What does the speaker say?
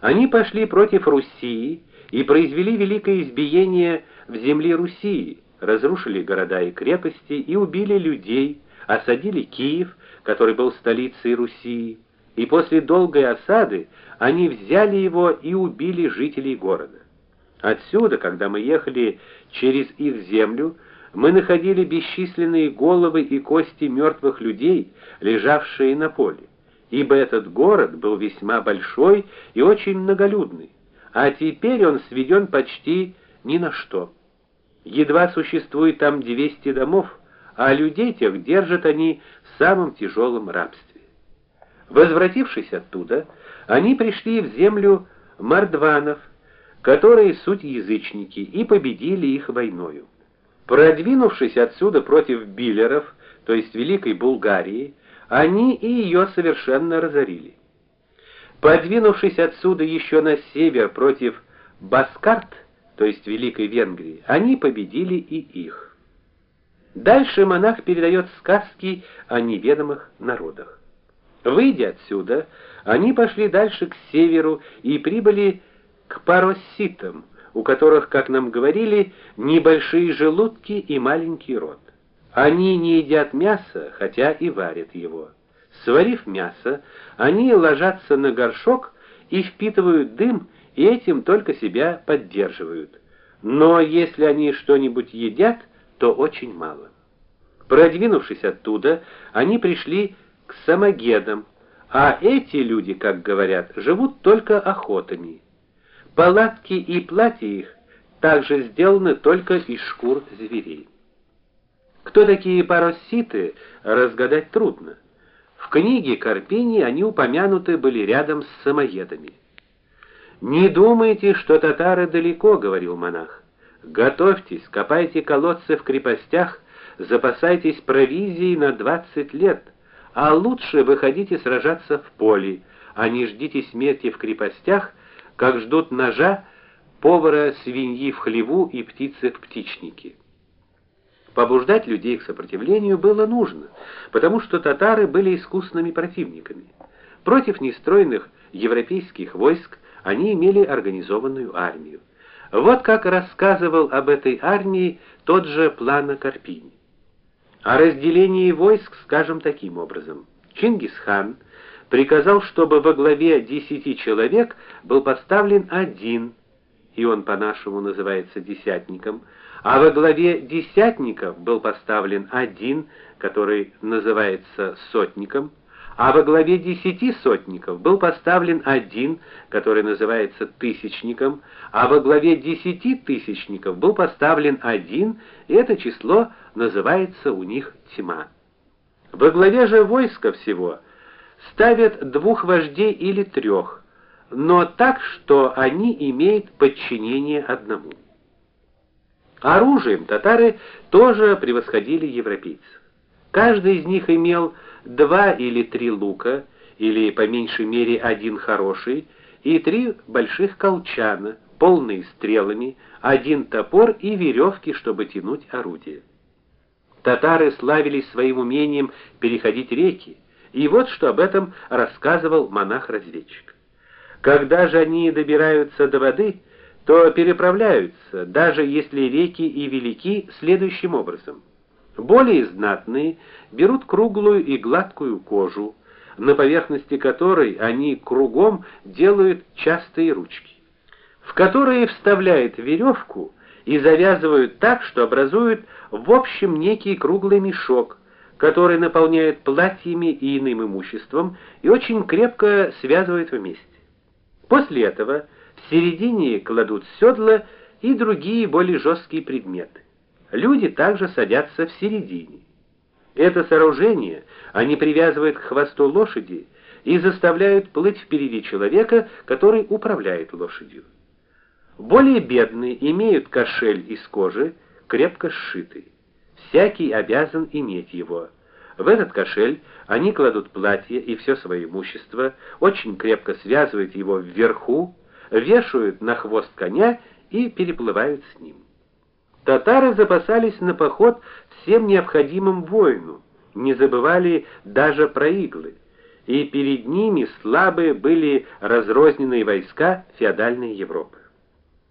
Они пошли против Руси и произвели великое избиение в земле Руси, разрушили города и крепости и убили людей, осадили Киев, который был столицей Руси, и после долгой осады они взяли его и убили жителей города. Отсюда, когда мы ехали через их землю, мы находили бесчисленные головы и кости мертвых людей, лежавшие на поле. Ибо этот город был весьма большой и очень многолюдный, а теперь он сведен почти ни на что. Едва существует там 200 домов, а людей тех держат они в самом тяжелом рабстве. Возвратившись оттуда, они пришли в землю мордванов, которые суть язычники, и победили их войною. Продвинувшись отсюда против билеров, то есть Великой Булгарии, они и ее совершенно разорили. Подвинувшись отсюда еще на север против Баскарт, то есть Великой Венгрии, они победили и их. Дальше монах передает сказки о неведомых народах. Выйдя отсюда, они пошли дальше к северу и прибыли к пароситам, у которых, как нам говорили, небольшие желудки и маленький рот. Они не едят мясо, хотя и варят его. Сварив мясо, они ложатся на горшок и впитывают дым, и этим только себя поддерживают. Но если они что-нибудь едят, то очень мало. Продвинувшись оттуда, они пришли к самогедам, а эти люди, как говорят, живут только охотами. Палатки и платья их также сделаны только из шкур зверей. Кто такие пароситы, разгадать трудно. В книге Карпини они упомянуты были рядом с самоедами. Не думайте, что татары далеко, говорил монах. Готовьтесь, копайте колодцы в крепостях, запасайтесь провизией на 20 лет, а лучше выходите сражаться в поле, а не ждите смерти в крепостях как ждут ножа повара свиньи в хлеву и птицы в птичнике. Побуждать людей к сопротивлению было нужно, потому что татары были искусными противниками. Против нестройных европейских войск они имели организованную армию. Вот как рассказывал об этой армии тот же Плана Карпини. О разделении войск скажем таким образом: Чингисхан приказал, чтобы во главе десяти человек был поставлен один, и он по-нашему называется десятником, а во главе десятников был поставлен один, который называется сотником, а во главе десяти сотников был поставлен один, который называется тысячником, а во главе десяти тысячников был поставлен один, и это число называется у них тьма. Во главе же войска всего ставят двух вождей или трех, но так, что они имеют подчинение одному. Оружием татары тоже превосходили европейцев. Каждый из них имел два или три лука, или по меньшей мере один хороший, и три больших колчана, полные стрелами, один топор и веревки, чтобы тянуть орудие. Татары славились своим умением переходить реки, и вот что об этом рассказывал монах-разведчик. Когда же они добираются до воды, то переправляются, даже если реки и велики, следующим образом: более знатные берут круглую и гладкую кожу, на поверхности которой они кругом делают частые ручки, в которые вставляют веревку и завязывают так, что образуют в общем некий круглый мешок который наполняет платьями и иным имуществом и очень крепко связывает вместе. После этого в середине кладут седла и другие более жесткие предметы. Люди также садятся в середине. Это сооружение они привязывают к хвосту лошади и заставляют плыть впереди человека, который управляет лошадью. Более бедные имеют кошель из кожи, крепко сшитый всякий обязан иметь его. В этот кошель они кладут платье и все свое имущество, очень крепко связывают его вверху, вешают на хвост коня и переплывают с ним. Татары запасались на поход всем необходимым воину, не забывали даже про иглы. и перед ними слабые были разрозненные войска феодальной Европы.